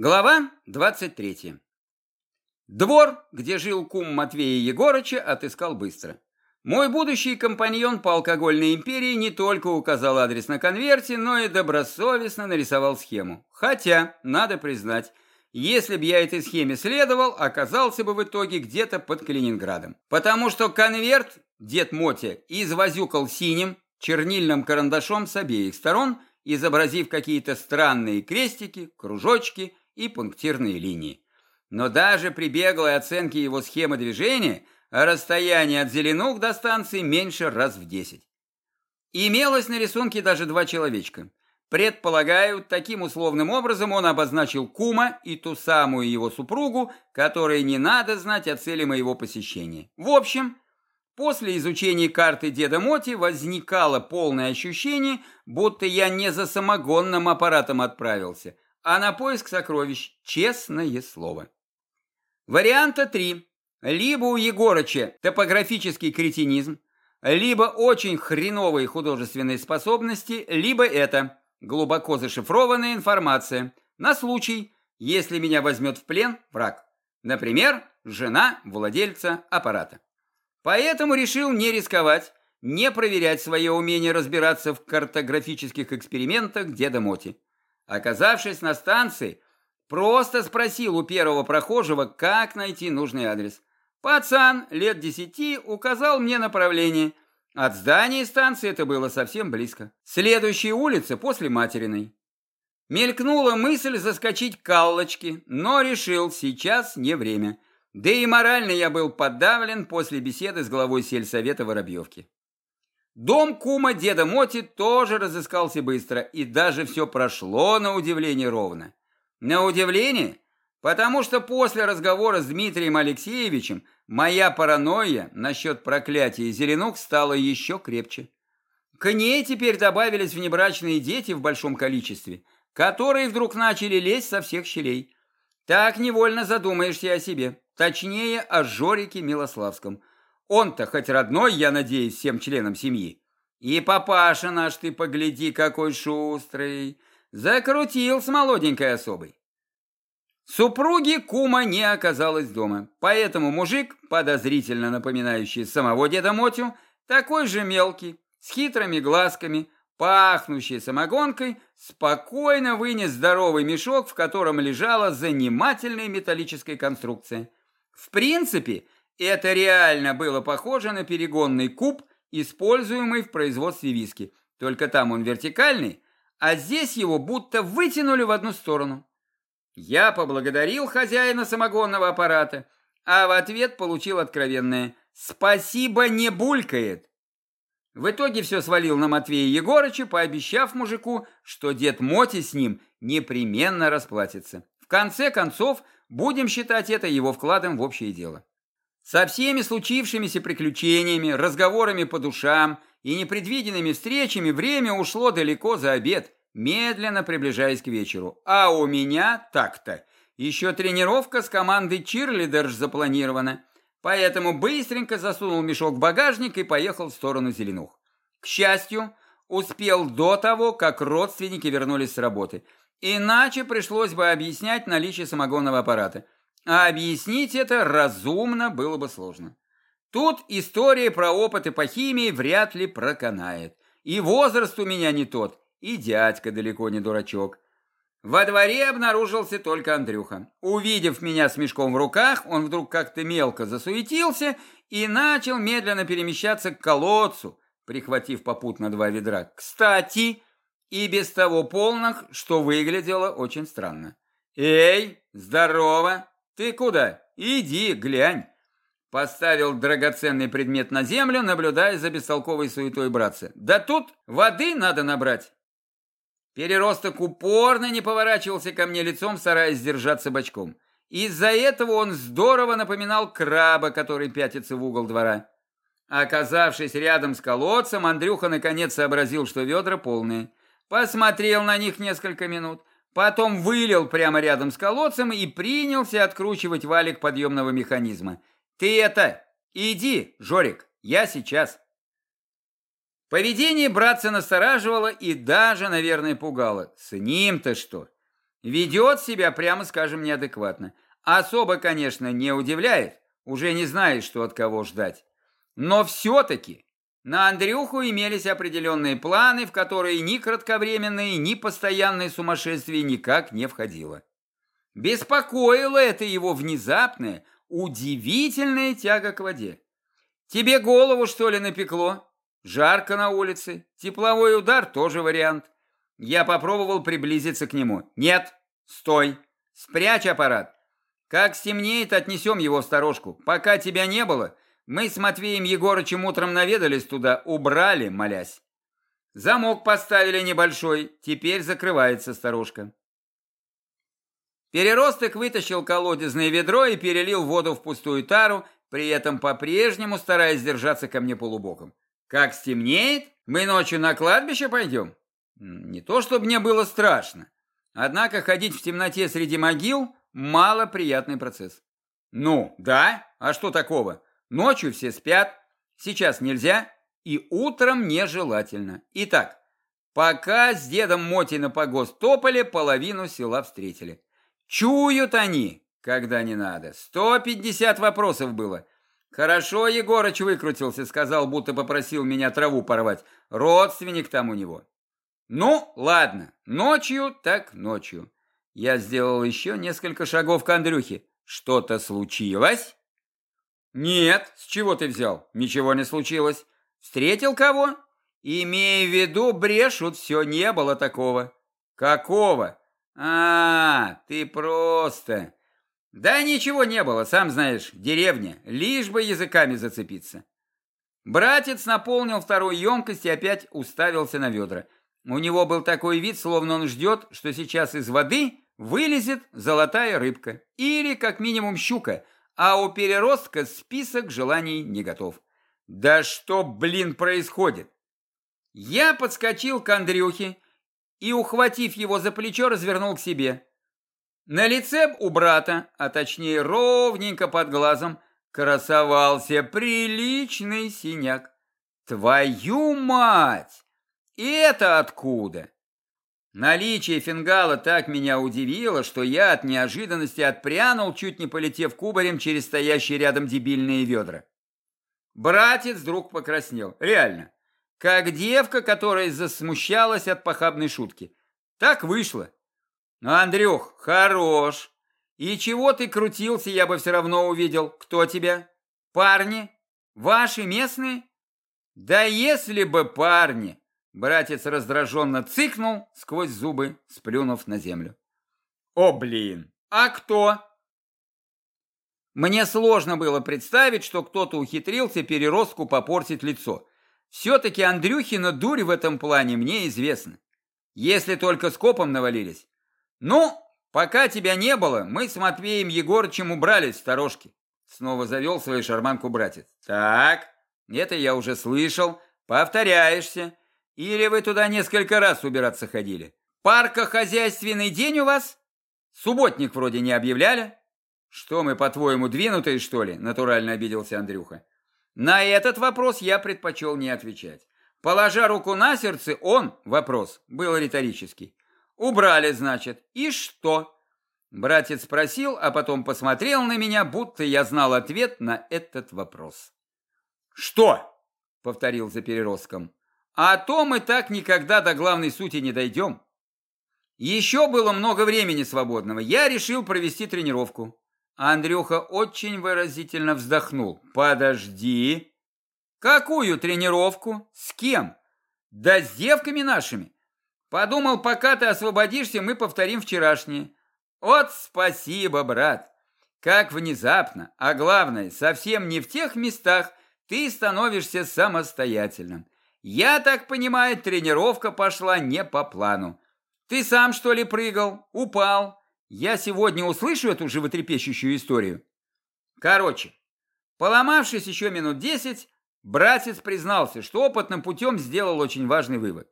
Глава 23. Двор, где жил кум Матвея Егорыча, отыскал быстро. Мой будущий компаньон по алкогольной империи не только указал адрес на конверте, но и добросовестно нарисовал схему. Хотя, надо признать, если бы я этой схеме следовал, оказался бы в итоге где-то под Калининградом. Потому что конверт дед Мотя извозюкал синим чернильным карандашом с обеих сторон, изобразив какие-то странные крестики, кружочки и пунктирные линии. Но даже при беглой оценке его схемы движения расстояние от Зеленух до станции меньше раз в 10. Имелось на рисунке даже два человечка. Предполагаю, таким условным образом он обозначил кума и ту самую его супругу, которой не надо знать о цели моего посещения. В общем, после изучения карты деда Моти возникало полное ощущение, будто я не за самогонным аппаратом отправился – а на поиск сокровищ честное слово. Варианта три. Либо у Егорыча топографический кретинизм, либо очень хреновые художественные способности, либо это глубоко зашифрованная информация на случай, если меня возьмет в плен враг. Например, жена владельца аппарата. Поэтому решил не рисковать, не проверять свое умение разбираться в картографических экспериментах деда Моти. Оказавшись на станции, просто спросил у первого прохожего, как найти нужный адрес. Пацан лет десяти указал мне направление. От здания станции это было совсем близко. Следующая улица после Материной. Мелькнула мысль заскочить к Каллочке, но решил, сейчас не время. Да и морально я был подавлен после беседы с главой сельсовета Воробьевки. Дом кума деда Моти тоже разыскался быстро, и даже все прошло на удивление ровно. На удивление, потому что после разговора с Дмитрием Алексеевичем моя паранойя насчет проклятия Зеленух стала еще крепче. К ней теперь добавились внебрачные дети в большом количестве, которые вдруг начали лезть со всех щелей. Так невольно задумаешься о себе, точнее о Жорике Милославском – он-то хоть родной, я надеюсь, всем членам семьи. И папаша наш, ты погляди, какой шустрый. Закрутил с молоденькой особой. Супруги кума не оказалось дома, поэтому мужик, подозрительно напоминающий самого деда Мотю, такой же мелкий, с хитрыми глазками, пахнущий самогонкой, спокойно вынес здоровый мешок, в котором лежала занимательная металлическая конструкция. В принципе, это реально было похоже на перегонный куб, используемый в производстве виски. Только там он вертикальный, а здесь его будто вытянули в одну сторону. Я поблагодарил хозяина самогонного аппарата, а в ответ получил откровенное «Спасибо, не булькает». В итоге все свалил на Матвея Егорыча, пообещав мужику, что дед Моти с ним непременно расплатится. В конце концов, будем считать это его вкладом в общее дело. Со всеми случившимися приключениями, разговорами по душам и непредвиденными встречами время ушло далеко за обед, медленно приближаясь к вечеру. А у меня так-то. Еще тренировка с командой Чирлидерж запланирована. Поэтому быстренько засунул мешок в багажник и поехал в сторону Зеленух. К счастью, успел до того, как родственники вернулись с работы. Иначе пришлось бы объяснять наличие самогонного аппарата – а объяснить это разумно было бы сложно. Тут история про опыты по химии вряд ли проканает. И возраст у меня не тот, и дядька далеко не дурачок. Во дворе обнаружился только Андрюха. Увидев меня с мешком в руках, он вдруг как-то мелко засуетился и начал медленно перемещаться к колодцу, прихватив попутно два ведра. Кстати, и без того полных, что выглядело очень странно. «Эй, здорово!» «Ты куда? Иди, глянь!» Поставил драгоценный предмет на землю, наблюдая за бестолковой суетой братца. «Да тут воды надо набрать!» Переросток упорно не поворачивался ко мне лицом, стараясь держаться бочком. Из-за этого он здорово напоминал краба, который пятится в угол двора. Оказавшись рядом с колодцем, Андрюха наконец сообразил, что ведра полные. Посмотрел на них несколько минут, Потом вылил прямо рядом с колодцем и принялся откручивать валик подъемного механизма. «Ты это, иди, Жорик, я сейчас». Поведение братца настораживало и даже, наверное, пугало. С ним-то что? Ведет себя, прямо скажем, неадекватно. Особо, конечно, не удивляет, уже не знаешь, что от кого ждать. Но все-таки на Андрюху имелись определенные планы, в которые ни кратковременные, ни постоянное сумасшествие никак не входило. Беспокоило это его внезапное, удивительная тяга к воде. Тебе голову, что ли, напекло? Жарко на улице. Тепловой удар тоже вариант. Я попробовал приблизиться к нему. Нет, стой. Спрячь аппарат. Как стемнеет, отнесем его в сторожку. Пока тебя не было, мы с Матвеем Егорычем утром наведались туда, убрали, молясь. Замок поставили небольшой, теперь закрывается сторожка. Переросток вытащил колодезное ведро и перелил воду в пустую тару, при этом по-прежнему стараясь держаться ко мне полубоком. Как стемнеет, мы ночью на кладбище пойдем? Не то, чтобы мне было страшно. Однако ходить в темноте среди могил – малоприятный процесс. Ну, да, а что такого? Ночью все спят, сейчас нельзя и утром нежелательно. Итак, пока с дедом Моти на погост топали, половину села встретили. Чуют они, когда не надо. Сто пятьдесят вопросов было. Хорошо Егорыч выкрутился, сказал, будто попросил меня траву порвать. Родственник там у него. Ну, ладно, ночью так ночью. Я сделал еще несколько шагов к Андрюхе. Что-то случилось? Нет, с чего ты взял? Ничего не случилось. Встретил кого? Имея в виду, брешут, все не было такого. Какого? А, ты просто... Да ничего не было, сам знаешь, деревня, лишь бы языками зацепиться. Братец наполнил вторую емкость и опять уставился на ведра. У него был такой вид, словно он ждет, что сейчас из воды вылезет золотая рыбка или как минимум щука, а у переростка список желаний не готов. Да что, блин, происходит? Я подскочил к Андрюхе и, ухватив его за плечо, развернул к себе. На лице у брата, а точнее ровненько под глазом, красовался приличный синяк. Твою мать! Это откуда? Наличие фингала так меня удивило, что я от неожиданности отпрянул, чуть не полетев кубарем через стоящие рядом дебильные ведра. Братец вдруг покраснел. Реально. Как девка, которая засмущалась от похабной шутки. Так вышло. Но, Андрюх, хорош. И чего ты крутился, я бы все равно увидел. Кто тебя? Парни? Ваши местные? Да если бы парни. Братец раздраженно цыкнул сквозь зубы, сплюнув на землю. О, блин, а кто? Мне сложно было представить, что кто-то ухитрился переростку попортить лицо. Все-таки Андрюхина дурь в этом плане мне известна. Если только скопом навалились. Ну, пока тебя не было, мы с Матвеем Егорычем убрались в сторожке. Снова завел свою шарманку братец. Так, это я уже слышал. Повторяешься. Или вы туда несколько раз убираться ходили? Паркохозяйственный день у вас? Субботник вроде не объявляли? Что мы, по-твоему, двинутые, что ли? Натурально обиделся Андрюха. На этот вопрос я предпочел не отвечать. Положа руку на сердце, он, вопрос, был риторический. Убрали, значит. И что? Братец спросил, а потом посмотрел на меня, будто я знал ответ на этот вопрос. Что? Повторил за переростком. А то мы так никогда до главной сути не дойдем. Еще было много времени свободного. Я решил провести тренировку. Андрюха очень выразительно вздохнул. «Подожди!» «Какую тренировку? С кем?» «Да с девками нашими!» «Подумал, пока ты освободишься, мы повторим вчерашнее». «Вот спасибо, брат!» «Как внезапно, а главное, совсем не в тех местах ты становишься самостоятельным. Я так понимаю, тренировка пошла не по плану. Ты сам, что ли, прыгал? Упал? Я сегодня услышу эту животрепещущую историю. Короче, поломавшись еще минут десять, братец признался, что опытным путем сделал очень важный вывод.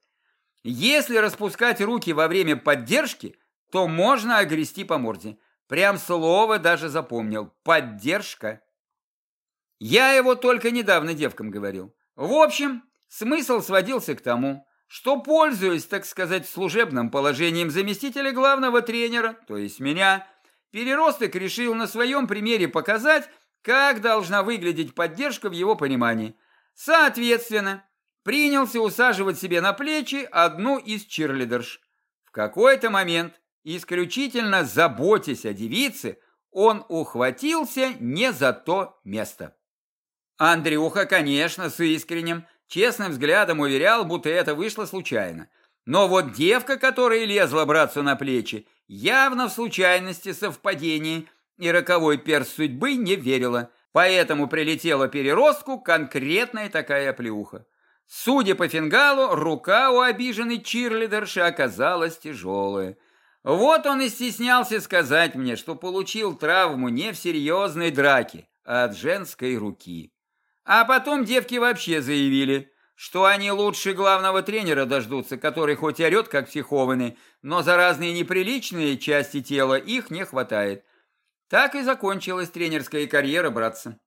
Если распускать руки во время поддержки, то можно огрести по морде. Прям слово даже запомнил. Поддержка. Я его только недавно девкам говорил. В общем, смысл сводился к тому, что, пользуясь, так сказать, служебным положением заместителя главного тренера, то есть меня, Переросток решил на своем примере показать, как должна выглядеть поддержка в его понимании. Соответственно, принялся усаживать себе на плечи одну из чирлидерш. В какой-то момент, исключительно заботясь о девице, он ухватился не за то место. Андрюха, конечно, с искренним, честным взглядом уверял, будто это вышло случайно. Но вот девка, которая лезла братцу на плечи, явно в случайности, совпадении и роковой перс судьбы не верила, поэтому прилетела переростку конкретная такая плюха. Судя по фингалу, рука у обиженной чирлидерши оказалась тяжелая. Вот он и стеснялся сказать мне, что получил травму не в серьезной драке, а от женской руки. А потом девки вообще заявили, что они лучше главного тренера дождутся, который хоть орет, как психованный, но за разные неприличные части тела их не хватает. Так и закончилась тренерская карьера, братца.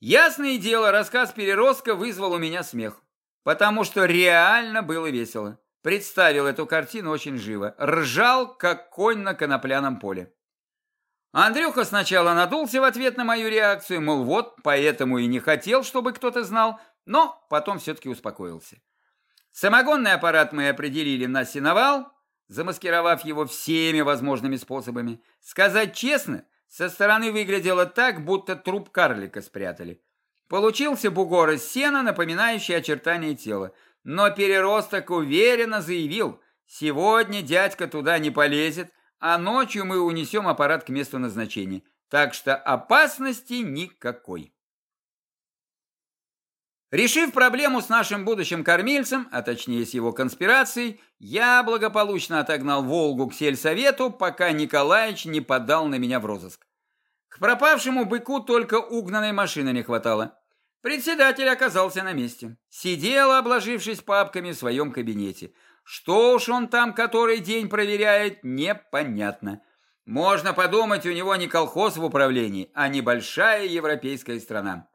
Ясное дело, рассказ Переростка вызвал у меня смех, потому что реально было весело. Представил эту картину очень живо. Ржал, как конь на конопляном поле. Андрюха сначала надулся в ответ на мою реакцию, мол, вот, поэтому и не хотел, чтобы кто-то знал, но потом все-таки успокоился. Самогонный аппарат мы определили на сеновал, замаскировав его всеми возможными способами. Сказать честно, со стороны выглядело так, будто труп карлика спрятали. Получился бугор из сена, напоминающий очертания тела. Но переросток уверенно заявил, сегодня дядька туда не полезет, а ночью мы унесем аппарат к месту назначения. Так что опасности никакой. Решив проблему с нашим будущим кормильцем, а точнее с его конспирацией, я благополучно отогнал Волгу к сельсовету, пока Николаевич не подал на меня в розыск. К пропавшему быку только угнанной машины не хватало. Председатель оказался на месте. Сидел, обложившись папками в своем кабинете. Что уж он там который день проверяет, непонятно. Можно подумать, у него не колхоз в управлении, а небольшая европейская страна.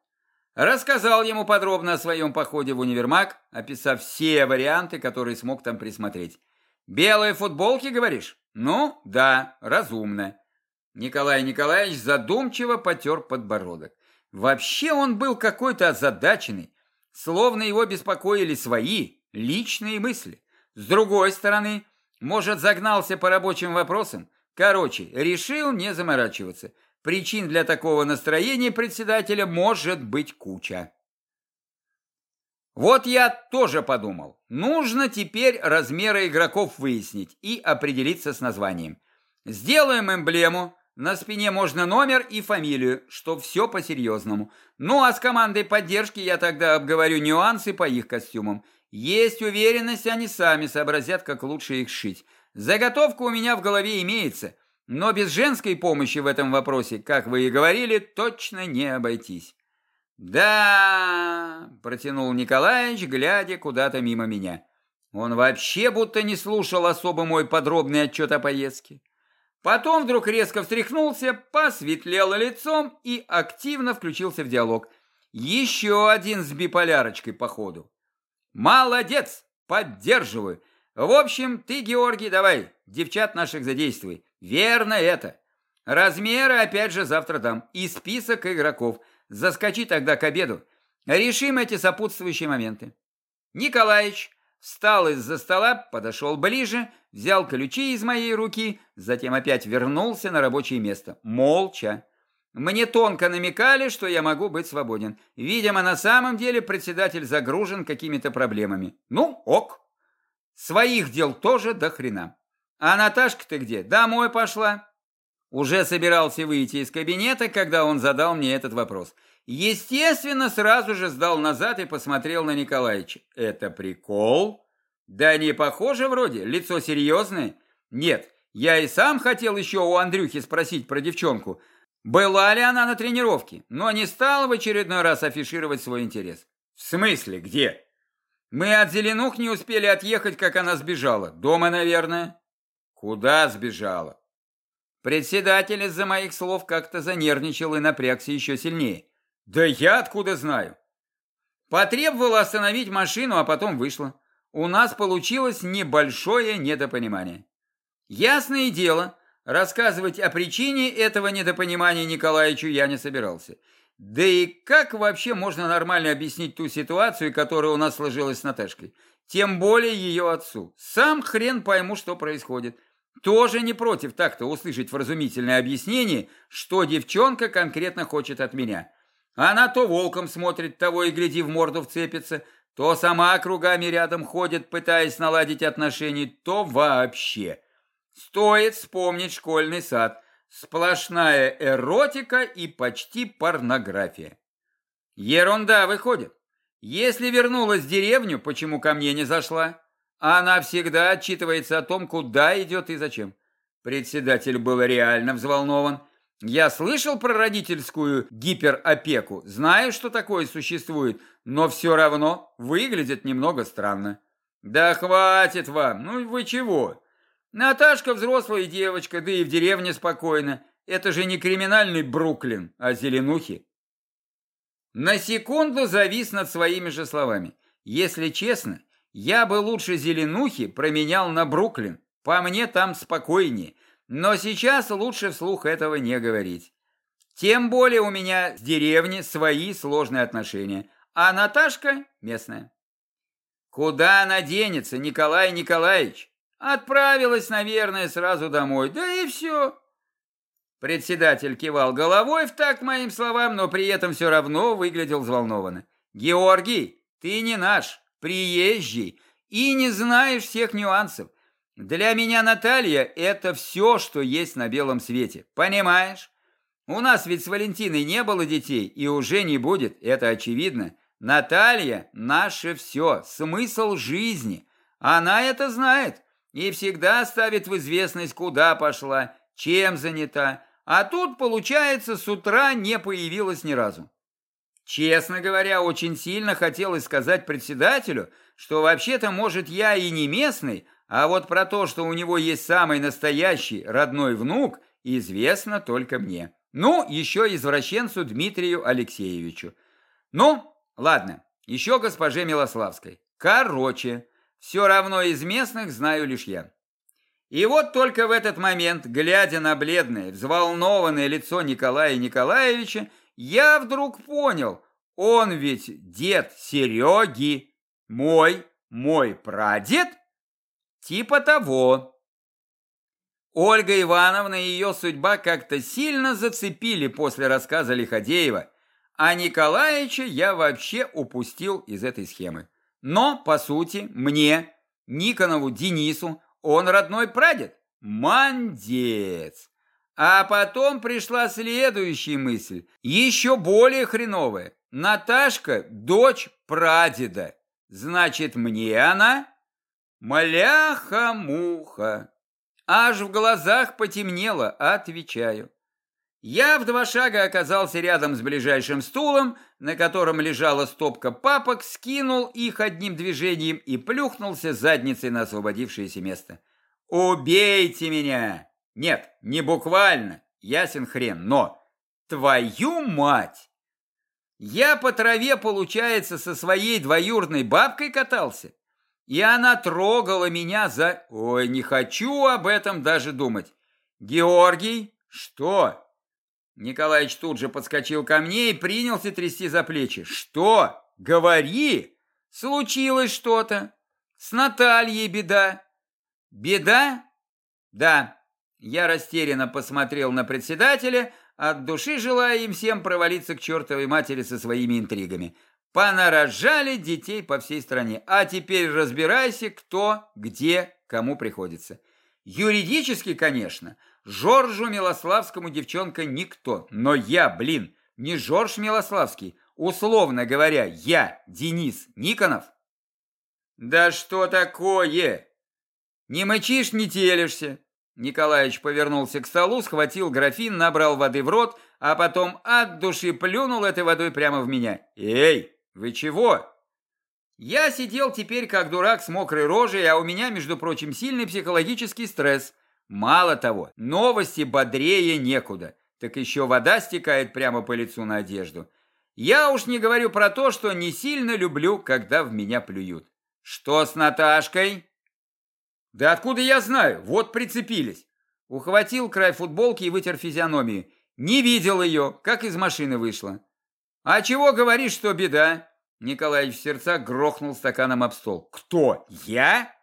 Рассказал ему подробно о своем походе в универмаг, описав все варианты, которые смог там присмотреть. «Белые футболки, говоришь?» «Ну, да, разумно». Николай Николаевич задумчиво потер подбородок. Вообще он был какой-то озадаченный, словно его беспокоили свои личные мысли. С другой стороны, может, загнался по рабочим вопросам. Короче, решил не заморачиваться – Причин для такого настроения председателя может быть куча. Вот я тоже подумал, нужно теперь размеры игроков выяснить и определиться с названием. Сделаем эмблему, на спине можно номер и фамилию, что все по-серьезному. Ну а с командой поддержки я тогда обговорю нюансы по их костюмам. Есть уверенность, они сами сообразят, как лучше их сшить. Заготовка у меня в голове имеется – но без женской помощи в этом вопросе, как вы и говорили, точно не обойтись. «Да...» – протянул Николаевич, глядя куда-то мимо меня. Он вообще будто не слушал особо мой подробный отчет о поездке. Потом вдруг резко встряхнулся, посветлел лицом и активно включился в диалог. Еще один с биполярочкой, походу. «Молодец! Поддерживаю! В общем, ты, Георгий, давай, девчат наших задействуй. Верно это. Размеры опять же завтра дам. И список игроков. Заскочи тогда к обеду. Решим эти сопутствующие моменты. Николаевич встал из-за стола, подошел ближе, взял ключи из моей руки, затем опять вернулся на рабочее место. Молча. Мне тонко намекали, что я могу быть свободен. Видимо, на самом деле председатель загружен какими-то проблемами. Ну, ок. Своих дел тоже до хрена. А Наташка ты где? Домой пошла? Уже собирался выйти из кабинета, когда он задал мне этот вопрос. Естественно, сразу же сдал назад и посмотрел на Николаевича. Это прикол? Да не похоже вроде, лицо серьезное. Нет, я и сам хотел еще у Андрюхи спросить про девчонку, была ли она на тренировке, но не стал в очередной раз афишировать свой интерес. В смысле, где? Мы от Зеленух не успели отъехать, как она сбежала. Дома, наверное. Куда сбежала? Председатель из-за моих слов как-то занервничал и напрягся еще сильнее. Да я откуда знаю? Потребовала остановить машину, а потом вышла. у нас получилось небольшое недопонимание. Ясное дело, рассказывать о причине этого недопонимания Николаевичу я не собирался. Да и как вообще можно нормально объяснить ту ситуацию, которая у нас сложилась с Наташкой? Тем более ее отцу. Сам хрен пойму, что происходит. Тоже не против так-то услышать вразумительное объяснение, что девчонка конкретно хочет от меня. Она то волком смотрит, того и гляди в морду вцепится, то сама кругами рядом ходит, пытаясь наладить отношения, то вообще. Стоит вспомнить школьный сад. Сплошная эротика и почти порнография. Ерунда выходит. Если вернулась в деревню, почему ко мне не зашла? Она всегда отчитывается о том, куда идет и зачем. Председатель был реально взволнован. Я слышал про родительскую гиперопеку, знаю, что такое существует, но все равно выглядит немного странно. Да хватит вам, ну вы чего? Наташка взрослая девочка, да и в деревне спокойно. Это же не криминальный Бруклин, а зеленухи. На секунду завис над своими же словами. Если честно, я бы лучше зеленухи променял на Бруклин. По мне там спокойнее. Но сейчас лучше вслух этого не говорить. Тем более у меня с деревни свои сложные отношения. А Наташка местная. Куда она денется, Николай Николаевич? Отправилась, наверное, сразу домой. Да и все. Председатель кивал головой в такт моим словам, но при этом все равно выглядел взволнованно. «Георгий, ты не наш, приезжий, и не знаешь всех нюансов. Для меня Наталья – это все, что есть на белом свете. Понимаешь? У нас ведь с Валентиной не было детей, и уже не будет, это очевидно. Наталья – наше все, смысл жизни. Она это знает и всегда ставит в известность, куда пошла, чем занята, а тут, получается, с утра не появилась ни разу. Честно говоря, очень сильно хотелось сказать председателю, что вообще-то, может, я и не местный, а вот про то, что у него есть самый настоящий родной внук, известно только мне. Ну, еще извращенцу Дмитрию Алексеевичу. Ну, ладно, еще госпоже Милославской. Короче, все равно из местных знаю лишь я. И вот только в этот момент, глядя на бледное, взволнованное лицо Николая Николаевича, я вдруг понял, он ведь дед Сереги, мой, мой прадед, типа того. Ольга Ивановна и ее судьба как-то сильно зацепили после рассказа Лиходеева, а Николаевича я вообще упустил из этой схемы. Но, по сути, мне, Никонову Денису, он родной прадед. Мандец. А потом пришла следующая мысль, еще более хреновая. Наташка – дочь прадеда. Значит, мне она? Маляха-муха. Аж в глазах потемнело, отвечаю. Я в два шага оказался рядом с ближайшим стулом, на котором лежала стопка папок, скинул их одним движением и плюхнулся задницей на освободившееся место. «Убейте меня!» Нет, не буквально, ясен хрен, но... Твою мать! Я по траве, получается, со своей двоюродной бабкой катался, и она трогала меня за... Ой, не хочу об этом даже думать. Георгий, что? Николаевич тут же подскочил ко мне и принялся трясти за плечи. «Что? Говори! Случилось что-то! С Натальей беда!» «Беда?» «Да». Я растерянно посмотрел на председателя, от души желая им всем провалиться к чертовой матери со своими интригами. Понарожали детей по всей стране. А теперь разбирайся, кто, где, кому приходится. Юридически, конечно, Жоржу Милославскому девчонка никто. Но я, блин, не Жорж Милославский. Условно говоря, я, Денис Никонов. Да что такое? Не мычишь, не телишься. Николаевич повернулся к столу, схватил графин, набрал воды в рот, а потом от души плюнул этой водой прямо в меня. «Эй, вы чего?» Я сидел теперь как дурак с мокрой рожей, а у меня, между прочим, сильный психологический стресс. Мало того, новости бодрее некуда, так еще вода стекает прямо по лицу на одежду. Я уж не говорю про то, что не сильно люблю, когда в меня плюют. Что с Наташкой? Да откуда я знаю? Вот прицепились. Ухватил край футболки и вытер физиономию. Не видел ее, как из машины вышла. А чего говоришь, что беда? Николаевич в сердцах грохнул стаканом об стол. Кто? Я?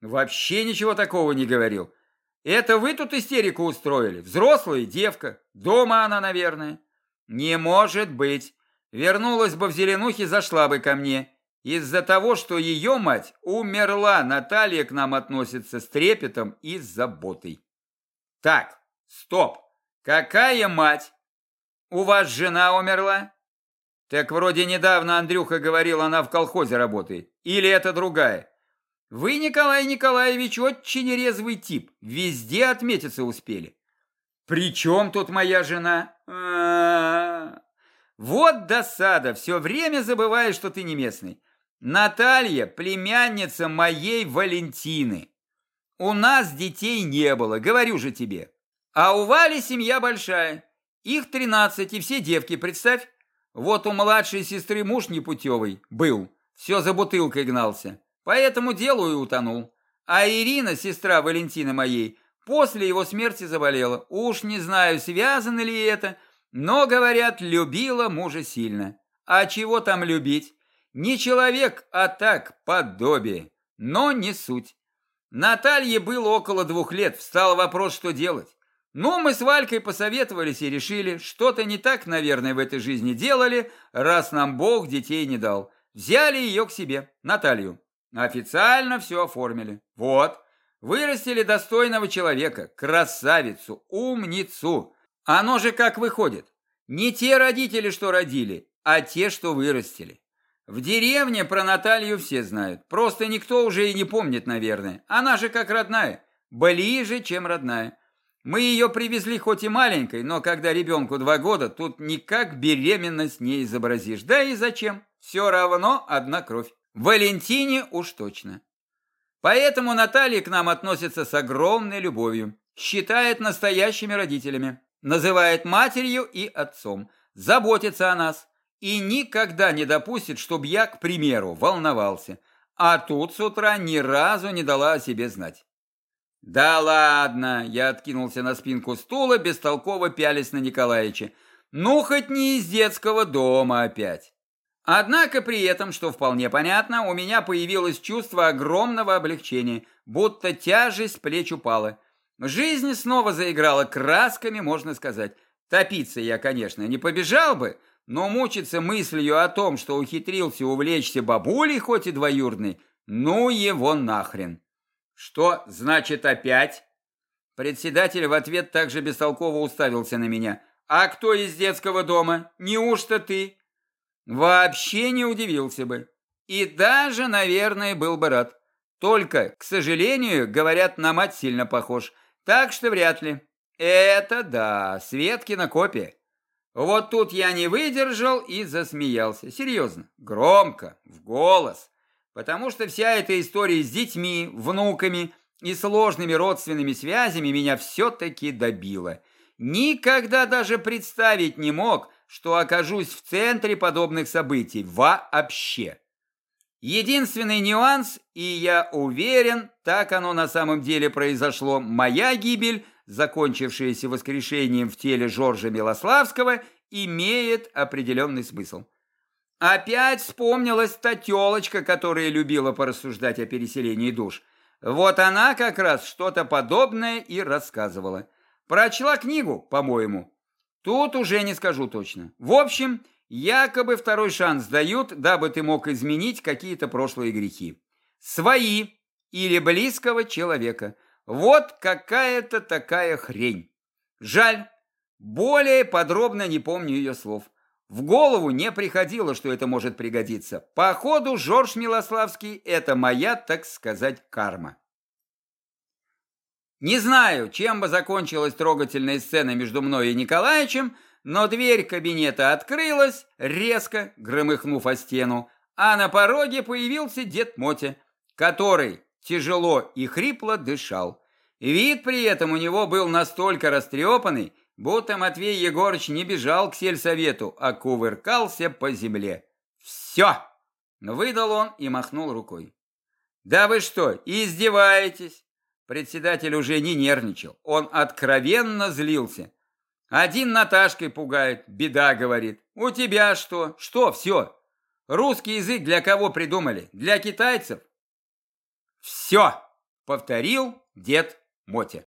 Вообще ничего такого не говорил. Это вы тут истерику устроили? Взрослая девка. Дома она, наверное. Не может быть. Вернулась бы в Зеленухе, зашла бы ко мне. Из-за того, что ее мать умерла, Наталья к нам относится с трепетом и заботой. Так, стоп. Какая мать? У вас жена умерла? Так вроде недавно Андрюха говорил, она в колхозе работает. Или это другая? Вы, Николай Николаевич, очень резвый тип. Везде отметиться успели. При чем тут моя жена? А. Вот досада, все время забываешь, что ты не местный. Наталья – племянница моей Валентины. У нас детей не было, говорю же тебе. А у Вали семья большая. Их 13, и все девки, представь. Вот у младшей сестры муж непутевый был, все за бутылкой гнался. Поэтому делу и утонул. А Ирина, сестра Валентины моей, после его смерти заболела. Уж не знаю, связано ли это, но, говорят, любила мужа сильно. А чего там любить? Не человек, а так, подобие. Но не суть. Наталье было около двух лет, встал вопрос, что делать. Ну, мы с Валькой посоветовались и решили, что-то не так, наверное, в этой жизни делали, раз нам Бог детей не дал. Взяли ее к себе, Наталью. Официально все оформили. Вот, вырастили достойного человека, красавицу, умницу. Оно же как выходит. Не те родители, что родили, а те, что вырастили. В деревне про Наталью все знают. Просто никто уже и не помнит, наверное. Она же как родная. Ближе, чем родная. Мы ее привезли хоть и маленькой, но когда ребенку два года, тут никак беременность не изобразишь. Да и зачем? Все равно одна кровь. Валентине уж точно. Поэтому Наталья к нам относится с огромной любовью. Считает настоящими родителями. Называет матерью и отцом. Заботится о нас и никогда не допустит, чтобы я, к примеру, волновался. А тут с утра ни разу не дала о себе знать. «Да ладно!» – я откинулся на спинку стула, бестолково пялись на Николаевича. «Ну, хоть не из детского дома опять!» Однако при этом, что вполне понятно, у меня появилось чувство огромного облегчения, будто тяжесть плеч упала. Жизнь снова заиграла красками, можно сказать. Топиться я, конечно, не побежал бы, но мучиться мыслью о том, что ухитрился увлечься бабулей, хоть и двоюродной, ну его нахрен. Что значит опять? Председатель в ответ также бестолково уставился на меня. А кто из детского дома? Неужто ты? Вообще не удивился бы. И даже, наверное, был бы рад. Только, к сожалению, говорят, на мать сильно похож. Так что вряд ли. Это да, Светкина копия. Вот тут я не выдержал и засмеялся. Серьезно, громко, в голос. Потому что вся эта история с детьми, внуками и сложными родственными связями меня все-таки добила. Никогда даже представить не мог, что окажусь в центре подобных событий. Вообще. Единственный нюанс, и я уверен, так оно на самом деле произошло, моя гибель – закончившееся воскрешением в теле Жоржа Милославского, имеет определенный смысл. Опять вспомнилась та телочка, которая любила порассуждать о переселении душ. Вот она как раз что-то подобное и рассказывала. Прочла книгу, по-моему. Тут уже не скажу точно. В общем, якобы второй шанс дают, дабы ты мог изменить какие-то прошлые грехи. Свои или близкого человека – вот какая-то такая хрень. Жаль, более подробно не помню ее слов. В голову не приходило, что это может пригодиться. Походу, Жорж Милославский – это моя, так сказать, карма. Не знаю, чем бы закончилась трогательная сцена между мной и Николаевичем, но дверь кабинета открылась, резко громыхнув о стену, а на пороге появился дед Мотя, который тяжело и хрипло дышал. Вид при этом у него был настолько растрепанный, будто Матвей Егорыч не бежал к сельсовету, а кувыркался по земле. «Все!» – выдал он и махнул рукой. Да вы что, издеваетесь? Председатель уже не нервничал, он откровенно злился. Один Наташкой пугает, беда, говорит. У тебя что? Что, все? Русский язык для кого придумали? Для китайцев? Все, повторил дед Мотя.